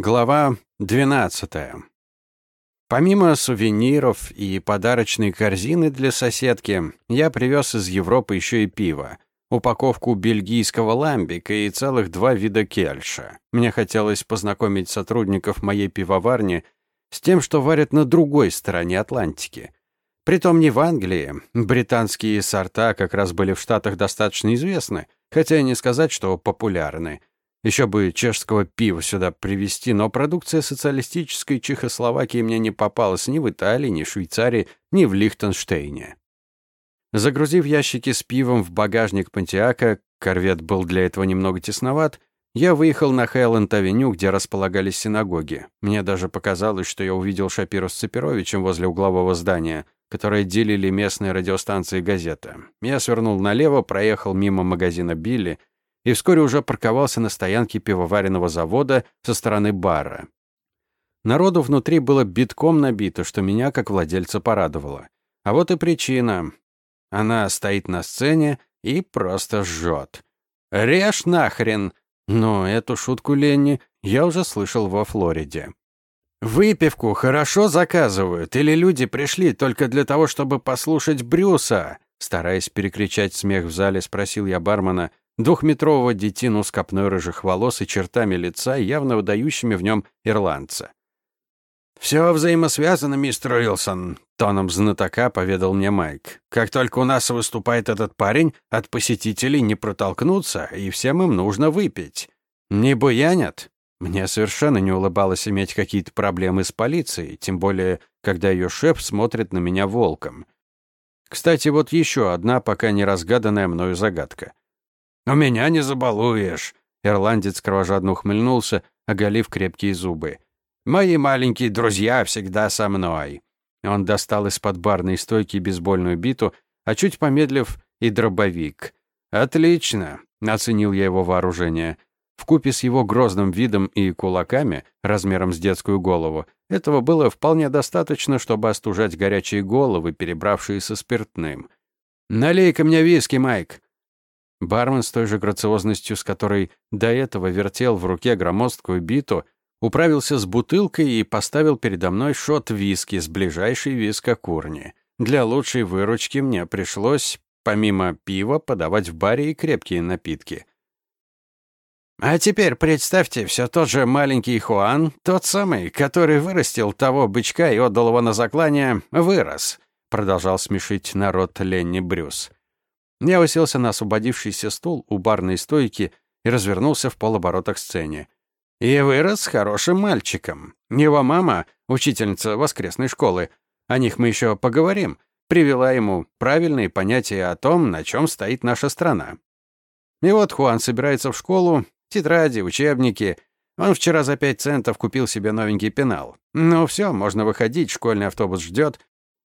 Глава 12. Помимо сувениров и подарочной корзины для соседки, я привез из Европы еще и пиво, упаковку бельгийского ламбика и целых два вида кельша. Мне хотелось познакомить сотрудников моей пивоварни с тем, что варят на другой стороне Атлантики. Притом не в Англии. Британские сорта как раз были в Штатах достаточно известны, хотя и не сказать, что популярны. Еще бы чешского пива сюда привезти, но продукция социалистической Чехословакии мне не попалась ни в Италии, ни в Швейцарии, ни в Лихтенштейне. Загрузив ящики с пивом в багажник Пантиака, корвет был для этого немного тесноват, я выехал на Хайленд-авеню, где располагались синагоги. Мне даже показалось, что я увидел Шапиру с Цепировичем возле углового здания, которое делили местные радиостанции и газеты. Я свернул налево, проехал мимо магазина Билли, и вскоре уже парковался на стоянке пивоваренного завода со стороны бара. Народу внутри было битком набито, что меня, как владельца, порадовало. А вот и причина. Она стоит на сцене и просто жжет. «Режь нахрен!» Но эту шутку Ленни я уже слышал во Флориде. «Выпивку хорошо заказывают, или люди пришли только для того, чтобы послушать Брюса?» Стараясь перекричать смех в зале, спросил я бармена, двухметрового детину с копной рыжих волос и чертами лица, явно выдающими в нем ирландца. «Все взаимосвязано, мистер Уилсон», — тоном знатока поведал мне Майк. «Как только у нас выступает этот парень, от посетителей не протолкнуться, и всем им нужно выпить. Не буянят?» Мне совершенно не улыбалось иметь какие-то проблемы с полицией, тем более, когда ее шеф смотрит на меня волком. Кстати, вот еще одна пока не разгаданная мною загадка. «У меня не забалуешь!» Ирландец кровожадно ухмыльнулся, оголив крепкие зубы. «Мои маленькие друзья всегда со мной!» Он достал из-под барной стойки бейсбольную биту, а чуть помедлив и дробовик. «Отлично!» — оценил я его вооружение. Вкупе с его грозным видом и кулаками, размером с детскую голову, этого было вполне достаточно, чтобы остужать горячие головы, перебравшиеся спиртным. «Налей-ка мне виски, Майк!» Бармен с той же грациозностью, с которой до этого вертел в руке громоздкую биту, управился с бутылкой и поставил передо мной шот виски с ближайшей вискокурни. Для лучшей выручки мне пришлось, помимо пива, подавать в баре и крепкие напитки. А теперь представьте, все тот же маленький Хуан, тот самый, который вырастил того бычка и отдал его на заклание, вырос, продолжал смешить народ Ленни Брюс. Я уселся на освободившийся стул у барной стойки и развернулся в полоборота к сцене. И вырос хорошим мальчиком. Его мама, учительница воскресной школы, о них мы еще поговорим, привела ему правильные понятия о том, на чем стоит наша страна. И вот Хуан собирается в школу, тетради, учебники. Он вчера за пять центов купил себе новенький пенал. Ну все, можно выходить, школьный автобус ждет,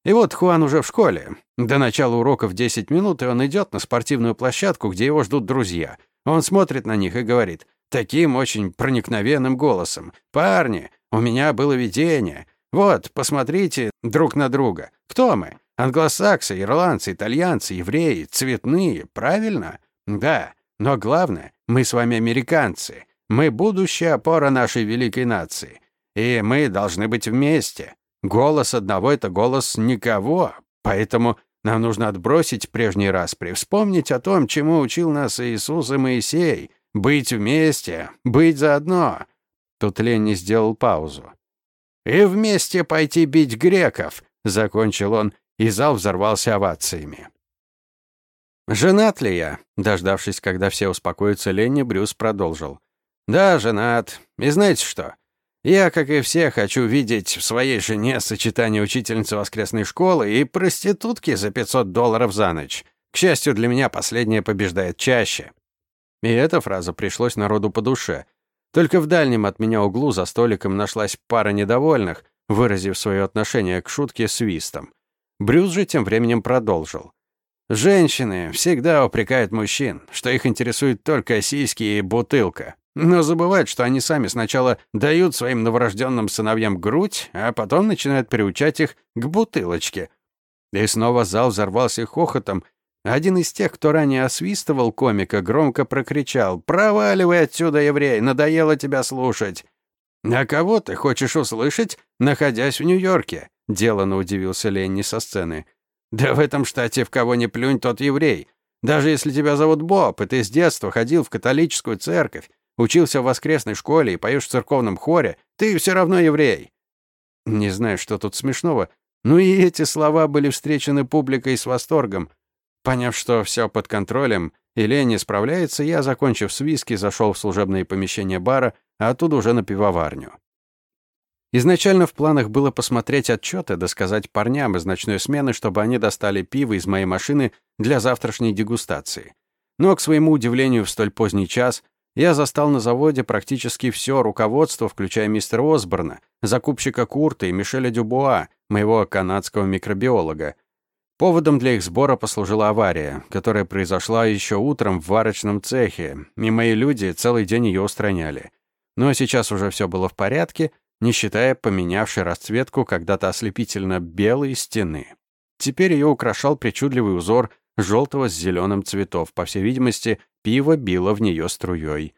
и вот Хуан уже в школе. До начала уроков 10 минут, и он идет на спортивную площадку, где его ждут друзья. Он смотрит на них и говорит таким очень проникновенным голосом. «Парни, у меня было видение. Вот, посмотрите друг на друга. Кто мы? Англосаксы, ирландцы, итальянцы, евреи, цветные, правильно? Да, но главное, мы с вами американцы. Мы будущая опора нашей великой нации. И мы должны быть вместе. Голос одного — это голос никого, поэтому нам нужно отбросить прежний распри, вспомнить о том, чему учил нас Иисус и Моисей, быть вместе, быть заодно. Тут Ленни сделал паузу. «И вместе пойти бить греков», — закончил он, и зал взорвался овациями. «Женат ли я?» Дождавшись, когда все успокоятся, Ленни Брюс продолжил. «Да, женат. И знаете что? Я, как и все, хочу видеть в своей жене сочетание учительницы воскресной школы и проститутки за 500 долларов за ночь. К счастью для меня, последняя побеждает чаще. И эта фраза пришлось народу по душе. Только в дальнем от меня углу за столиком нашлась пара недовольных, выразив свое отношение к шутке свистом. Брюс же тем временем продолжил. Женщины всегда упрекают мужчин, что их интересует только сиськи и бутылка. Но забывают, что они сами сначала дают своим новорожденным сыновьям грудь, а потом начинают приучать их к бутылочке. И снова зал взорвался хохотом. Один из тех, кто ранее освистывал комика, громко прокричал «Проваливай отсюда, еврей! Надоело тебя слушать!» «А кого ты хочешь услышать, находясь в Нью-Йорке?» — делано удивился Ленни со сцены. «Да в этом штате в кого не плюнь, тот еврей. Даже если тебя зовут Боб, и ты с детства ходил в католическую церковь, учился в воскресной школе и поешь в церковном хоре, ты все равно еврей». Не знаю, что тут смешного, но и эти слова были встречены публикой с восторгом. Поняв, что все под контролем, и Ленни справляется, я, закончив с виски, зашел в служебные помещения бара, а оттуда уже на пивоварню. Изначально в планах было посмотреть отчеты, да сказать парням из ночной смены, чтобы они достали пиво из моей машины для завтрашней дегустации. Но, к своему удивлению, в столь поздний час я застал на заводе практически все руководство, включая мистера Осборна, закупщика Курта и Мишеля Дюбуа, моего канадского микробиолога. Поводом для их сбора послужила авария, которая произошла еще утром в варочном цехе, и мои люди целый день ее устраняли. Но сейчас уже все было в порядке, не считая поменявшей расцветку когда-то ослепительно белой стены. Теперь ее украшал причудливый узор желтого с зеленым цветов. По всей видимости, пиво било в нее струей.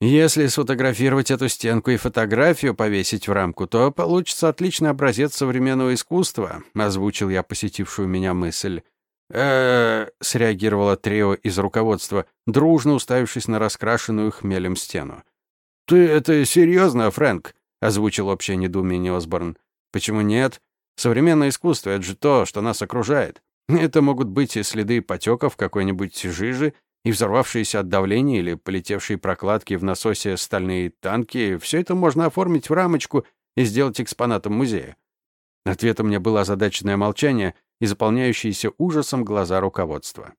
Если сфотографировать эту стенку и фотографию повесить в рамку, то получится отличный образец современного искусства, озвучил я посетившую меня мысль. э среагировало трио из руководства, дружно уставившись на раскрашенную хмелем стену. «Ты это серьезно, Фрэнк?» — озвучил общее недоумение Осборн. «Почему нет? Современное искусство — это же то, что нас окружает. Это могут быть и следы потеков какой-нибудь жижи, и взорвавшиеся от давления или полетевшие прокладки в насосе стальные танки. Все это можно оформить в рамочку и сделать экспонатом музея». Ответом мне было озадаченное молчание и заполняющиеся ужасом глаза руководства.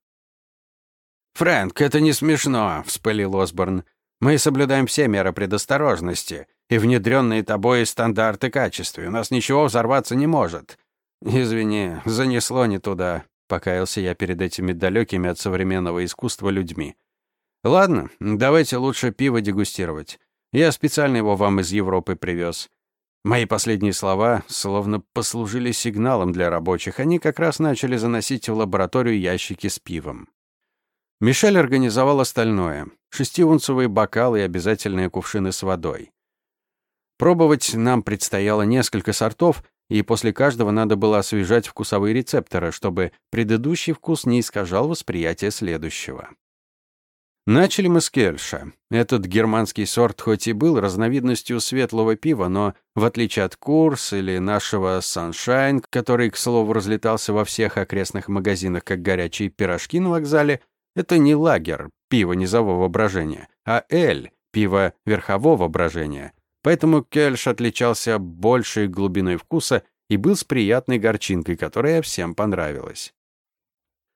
«Фрэнк, это не смешно», — вспылил Осборн. Мы соблюдаем все меры предосторожности и внедренные тобой стандарты качества. У нас ничего взорваться не может. Извини, занесло не туда, покаялся я перед этими далекими от современного искусства людьми. Ладно, давайте лучше пиво дегустировать. Я специально его вам из Европы привез. Мои последние слова словно послужили сигналом для рабочих. Они как раз начали заносить в лабораторию ящики с пивом. Мишель организовал остальное. Шестиунцевые бокалы и обязательные кувшины с водой. Пробовать нам предстояло несколько сортов, и после каждого надо было освежать вкусовые рецепторы, чтобы предыдущий вкус не искажал восприятие следующего. Начали мы с кельша. Этот германский сорт хоть и был разновидностью светлого пива, но, в отличие от Курс или нашего Sunshine, который, к слову, разлетался во всех окрестных магазинах, как горячие пирожки на вокзале, это не лагер, пиво низового брожения, а эль, пиво верхового брожения. Поэтому кельш отличался большей глубиной вкуса и был с приятной горчинкой, которая всем понравилась.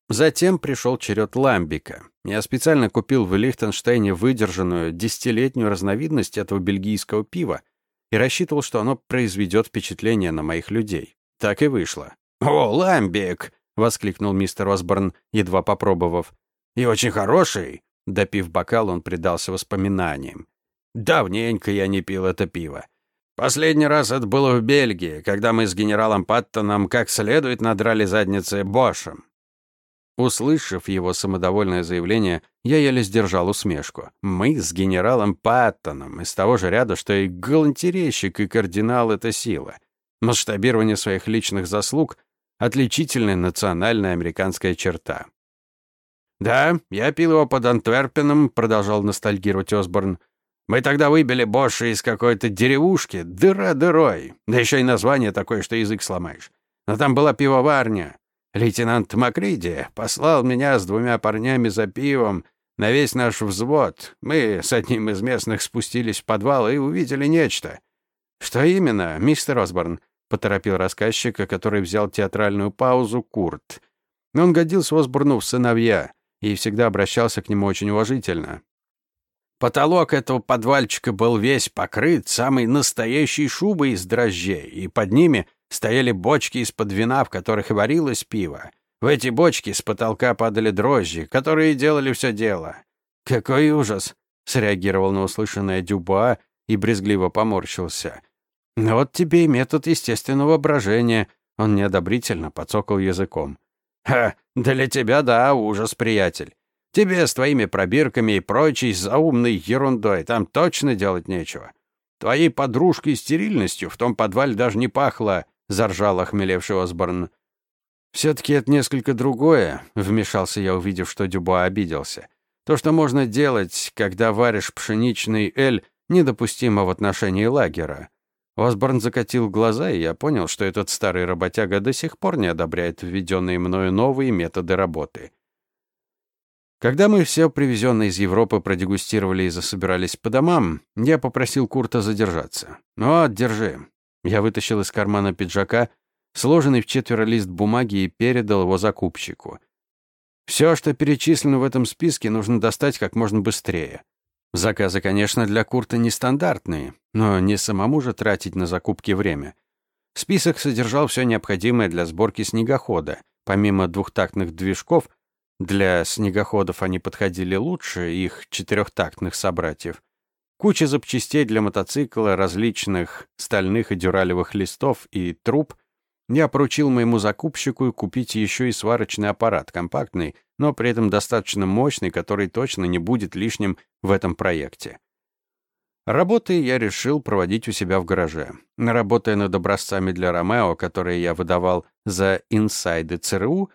Затем пришел черед ламбика. Я специально купил в Лихтенштейне выдержанную десятилетнюю разновидность этого бельгийского пива и рассчитывал, что оно произведет впечатление на моих людей. Так и вышло. «О, ламбик!» — воскликнул мистер Осборн, едва попробовав. И очень хороший. Допив бокал, он предался воспоминаниям. Давненько я не пил это пиво. Последний раз это было в Бельгии, когда мы с генералом Паттоном как следует надрали задницы Бошем. Услышав его самодовольное заявление, я еле сдержал усмешку. Мы с генералом Паттоном из того же ряда, что и галантерейщик и кардинал — это сила. Масштабирование своих личных заслуг — отличительная национальная американская черта. «Да, я пил его под Антверпеном», — продолжал ностальгировать Осборн. «Мы тогда выбили Боша из какой-то деревушки, дыра дырой. Да еще и название такое, что язык сломаешь. Но там была пивоварня. Лейтенант Макриди послал меня с двумя парнями за пивом на весь наш взвод. Мы с одним из местных спустились в подвал и увидели нечто». «Что именно, мистер Осборн?» — поторопил рассказчика, который взял театральную паузу Курт. Он годился Осборну в сыновья и всегда обращался к нему очень уважительно. Потолок этого подвальчика был весь покрыт самой настоящей шубой из дрожжей, и под ними стояли бочки из-под вина, в которых и варилось пиво. В эти бочки с потолка падали дрожжи, которые делали все дело. «Какой ужас!» — среагировал на услышанное Дюба и брезгливо поморщился. «Вот тебе и метод естественного брожения», — он неодобрительно подсокал языком. «Ха, для тебя, да, ужас, приятель. Тебе с твоими пробирками и прочей заумной ерундой там точно делать нечего. Твоей подружкой стерильностью в том подвале даже не пахло, заржал охмелевший Осборн. «Все-таки это несколько другое», — вмешался я, увидев, что Дюбуа обиделся. «То, что можно делать, когда варишь пшеничный эль, недопустимо в отношении лагера». Осборн закатил глаза, и я понял, что этот старый работяга до сих пор не одобряет введенные мною новые методы работы. Когда мы все привезенное из Европы продегустировали и засобирались по домам, я попросил Курта задержаться. «Вот, держи». Я вытащил из кармана пиджака сложенный в четверо лист бумаги и передал его закупщику. Все, что перечислено в этом списке, нужно достать как можно быстрее. Заказы, конечно, для Курта нестандартные, но не самому же тратить на закупки время. Список содержал все необходимое для сборки снегохода. Помимо двухтактных движков, для снегоходов они подходили лучше их четырехтактных собратьев. Куча запчастей для мотоцикла, различных стальных и дюралевых листов и труб, я поручил моему закупщику купить еще и сварочный аппарат, компактный, но при этом достаточно мощный, который точно не будет лишним в этом проекте. Работы я решил проводить у себя в гараже. Работая над образцами для Ромео, которые я выдавал за инсайды ЦРУ,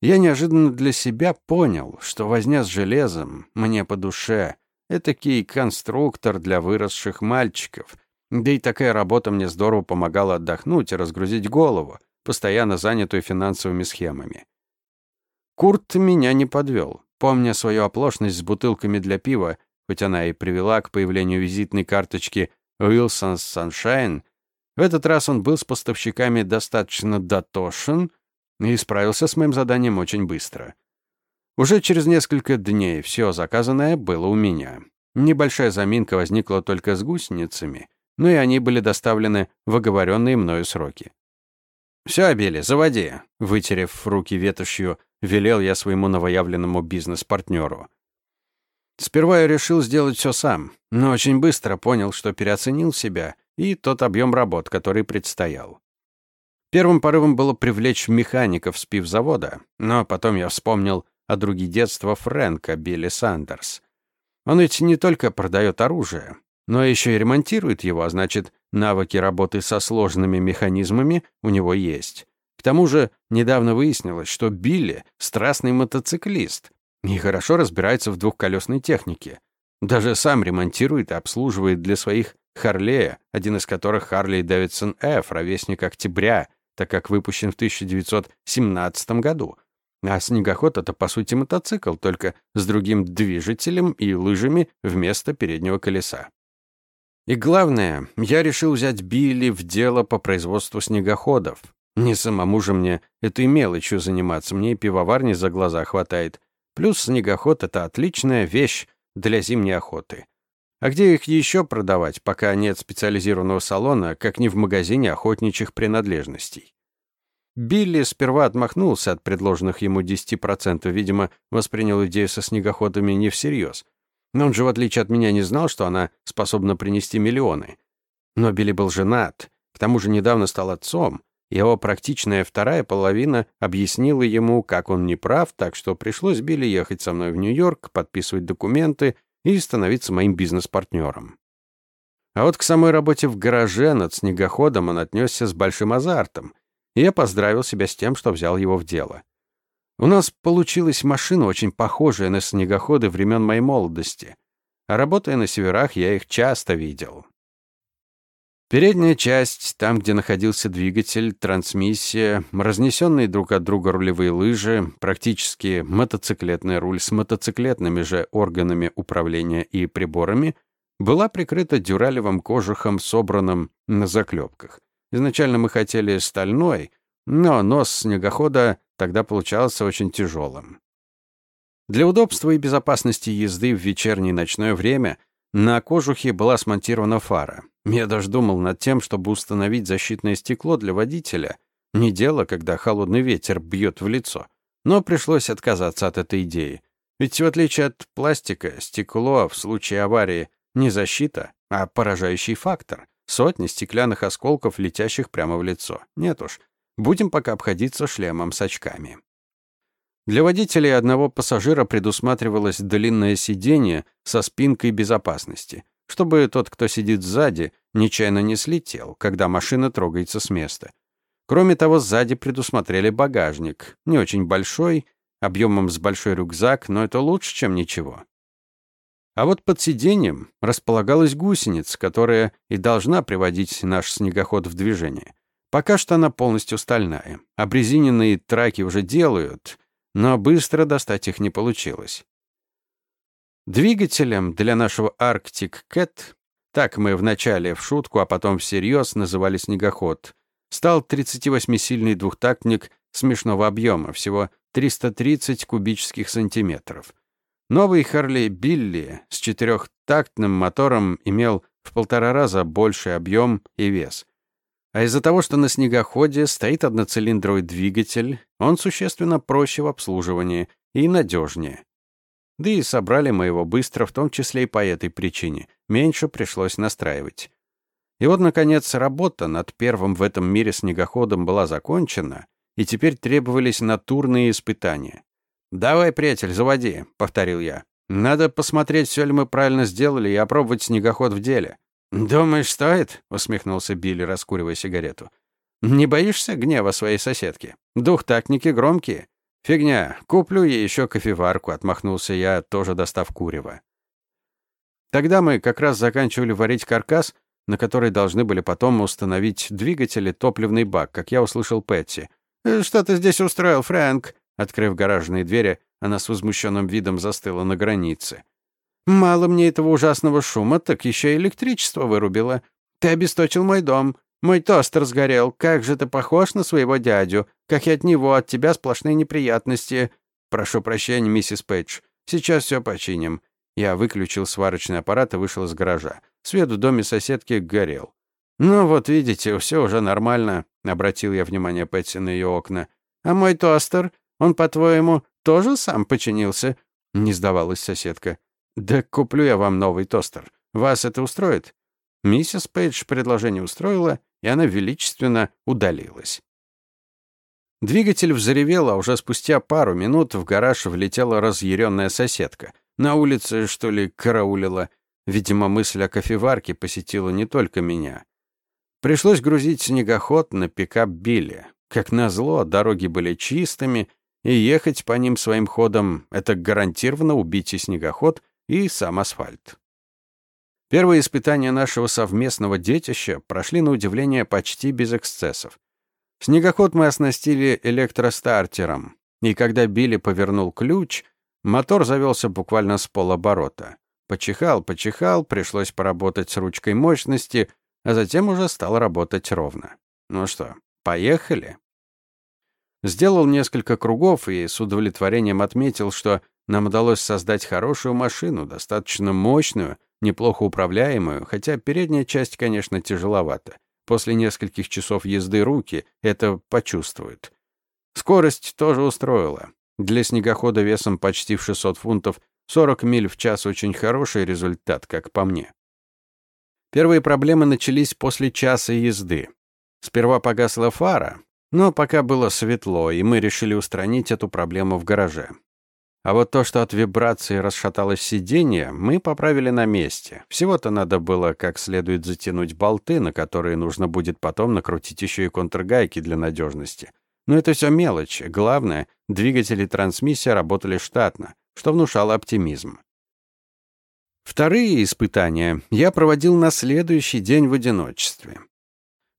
я неожиданно для себя понял, что возня с железом мне по душе. Этакий конструктор для выросших мальчиков, да и такая работа мне здорово помогала отдохнуть и разгрузить голову, постоянно занятую финансовыми схемами. Курт меня не подвел. Помня свою оплошность с бутылками для пива, хоть она и привела к появлению визитной карточки Wilson's Sunshine, в этот раз он был с поставщиками достаточно дотошен и справился с моим заданием очень быстро. Уже через несколько дней все заказанное было у меня. Небольшая заминка возникла только с гусеницами, но и они были доставлены в оговоренные мною сроки. «Все, Абели, заводи», — вытерев руки ветошью, велел я своему новоявленному бизнес-партнеру. Сперва я решил сделать все сам, но очень быстро понял, что переоценил себя и тот объем работ, который предстоял. Первым порывом было привлечь механиков с пивзавода, но потом я вспомнил о друге детства Фрэнка, Билли Сандерс. Он ведь не только продает оружие, но еще и ремонтирует его, а значит, навыки работы со сложными механизмами у него есть. К тому же недавно выяснилось, что Билли — страстный мотоциклист и хорошо разбирается в двухколесной технике. Даже сам ремонтирует и обслуживает для своих Харлея, один из которых Харли Дэвидсон F, ровесник Октября, так как выпущен в 1917 году. А снегоход — это, по сути, мотоцикл, только с другим движителем и лыжами вместо переднего колеса. И главное, я решил взять Билли в дело по производству снегоходов. Не самому же мне этой мелочью заниматься, мне и пивоварни за глаза хватает. Плюс снегоход — это отличная вещь для зимней охоты. А где их еще продавать, пока нет специализированного салона, как не в магазине охотничьих принадлежностей? Билли сперва отмахнулся от предложенных ему 10%, видимо, воспринял идею со снегоходами не всерьез. Но он же, в отличие от меня, не знал, что она способна принести миллионы. Но Билли был женат, к тому же недавно стал отцом. Его практичная вторая половина объяснила ему, как он не прав, так что пришлось Билли ехать со мной в Нью-Йорк, подписывать документы и становиться моим бизнес-партнером. А вот к самой работе в гараже над снегоходом он отнесся с большим азартом, и я поздравил себя с тем, что взял его в дело. У нас получилась машина, очень похожая на снегоходы времен моей молодости. А работая на северах, я их часто видел. Передняя часть, там, где находился двигатель, трансмиссия, разнесенные друг от друга рулевые лыжи, практически мотоциклетный руль с мотоциклетными же органами управления и приборами, была прикрыта дюралевым кожухом, собранным на заклепках. Изначально мы хотели стальной, но нос снегохода тогда получался очень тяжелым. Для удобства и безопасности езды в вечернее и ночное время на кожухе была смонтирована фара. Я даже думал над тем, чтобы установить защитное стекло для водителя. Не дело, когда холодный ветер бьет в лицо. Но пришлось отказаться от этой идеи. Ведь в отличие от пластика, стекло в случае аварии не защита, а поражающий фактор. Сотни стеклянных осколков, летящих прямо в лицо. Нет уж, Будем пока обходиться шлемом с очками. Для водителей одного пассажира предусматривалось длинное сиденье со спинкой безопасности. чтобы тот, кто сидит сзади, нечаянно не слетел, когда машина трогается с места. Кроме того, сзади предусмотрели багажник, не очень большой, объемом с большой рюкзак, но это лучше, чем ничего. А вот под сиденьем располагалась гусеница, которая и должна приводить наш снегоход в движение. Пока что она полностью стальная. Обрезиненные траки уже делают, но быстро достать их не получилось. Двигателем для нашего Arctic Cat, так мы вначале в шутку, а потом всерьез называли снегоход, стал 38-сильный двухтактник смешного объема, всего 330 кубических сантиметров. Новый Харли Билли с четырехтактным мотором имел в полтора раза больший объем и вес. А из-за того, что на снегоходе стоит одноцилиндровый двигатель, он существенно проще в обслуживании и надежнее. Да и собрали мы его быстро, в том числе и по этой причине. Меньше пришлось настраивать. И вот, наконец, работа над первым в этом мире снегоходом была закончена, и теперь требовались натурные испытания. «Давай, приятель, заводи», — повторил я. «Надо посмотреть, все ли мы правильно сделали, и опробовать снегоход в деле». «Думаешь, стоит?» — усмехнулся Билли, раскуривая сигарету. «Не боишься гнева своей соседки? Двухтактники громкие». «Фигня. Куплю ей еще кофеварку», — отмахнулся я, тоже достав курева. Тогда мы как раз заканчивали варить каркас, на который должны были потом установить двигатель и топливный бак, как я услышал Пэтти. «Э, «Что ты здесь устроил, Фрэнк?» Открыв гаражные двери, она с возмущенным видом застыла на границе. «Мало мне этого ужасного шума, так еще и электричество вырубило. Ты обесточил мой дом. Мой тостер сгорел. Как же ты похож на своего дядю. Как и от него, от тебя сплошные неприятности. Прошу прощения, миссис Пейдж. Сейчас все починим». Я выключил сварочный аппарат и вышел из гаража. Свет в доме соседки горел. «Ну вот видите, все уже нормально», — обратил я внимание Пэтси на ее окна. «А мой тостер, он, по-твоему, тоже сам починился?» — не сдавалась соседка. «Да куплю я вам новый тостер. Вас это устроит?» Миссис Пейдж предложение устроила, и она величественно удалилась. Двигатель взревел, а уже спустя пару минут в гараж влетела разъяренная соседка. На улице, что ли, караулила. Видимо, мысль о кофеварке посетила не только меня. Пришлось грузить снегоход на пикап Билли. Как назло, дороги были чистыми, и ехать по ним своим ходом — это гарантированно убить и снегоход, и сам асфальт. Первые испытания нашего совместного детища прошли на удивление почти без эксцессов. Снегоход мы оснастили электростартером, и когда Билли повернул ключ, мотор завелся буквально с полоборота. Почихал, почихал, пришлось поработать с ручкой мощности, а затем уже стал работать ровно. Ну что, поехали? Сделал несколько кругов и с удовлетворением отметил, что нам удалось создать хорошую машину, достаточно мощную, неплохо управляемую, хотя передняя часть, конечно, тяжеловата. После нескольких часов езды руки это почувствуют. Скорость тоже устроила. Для снегохода весом почти в 600 фунтов 40 миль в час очень хороший результат, как по мне. Первые проблемы начались после часа езды. Сперва погасла фара, но пока было светло, и мы решили устранить эту проблему в гараже. А вот то, что от вибрации расшаталось сиденье, мы поправили на месте. Всего-то надо было как следует затянуть болты, на которые нужно будет потом накрутить еще и контргайки для надежности. Но это все мелочь. Главное, двигатель и трансмиссия работали штатно, что внушало оптимизм. Вторые испытания я проводил на следующий день в одиночестве.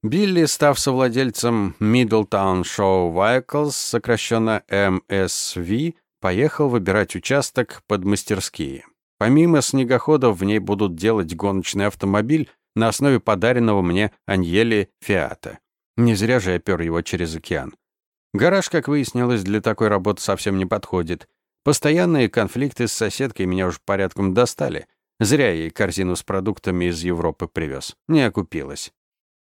Билли, став совладельцем Middletown Show Vehicles, сокращенно MSV, поехал выбирать участок под мастерские. Помимо снегоходов в ней будут делать гоночный автомобиль на основе подаренного мне Аньели Фиата. Не зря же я пер его через океан. Гараж, как выяснилось, для такой работы совсем не подходит. Постоянные конфликты с соседкой меня уже порядком достали. Зря ей корзину с продуктами из Европы привез. Не окупилась.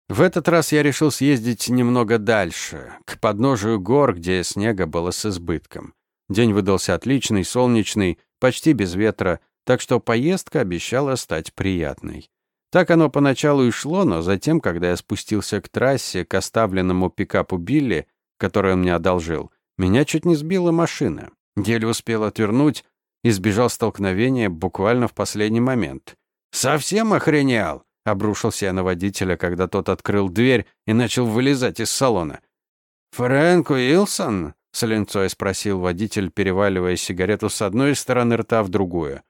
В этот раз я решил съездить немного дальше, к подножию гор, где снега было с избытком. День выдался отличный, солнечный, почти без ветра, так что поездка обещала стать приятной. Так оно поначалу и шло, но затем, когда я спустился к трассе, к оставленному пикапу Билли, который он мне одолжил, меня чуть не сбила машина. Еле успел отвернуть, избежал столкновения буквально в последний момент. Совсем охренел?» — обрушился я на водителя, когда тот открыл дверь и начал вылезать из салона. «Фрэнк Уилсон?» — с линцой спросил водитель, переваливая сигарету с одной стороны рта в другую.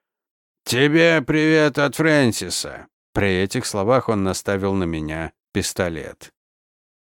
«Тебе привет от Фрэнсиса!» При этих словах он наставил на меня пистолет.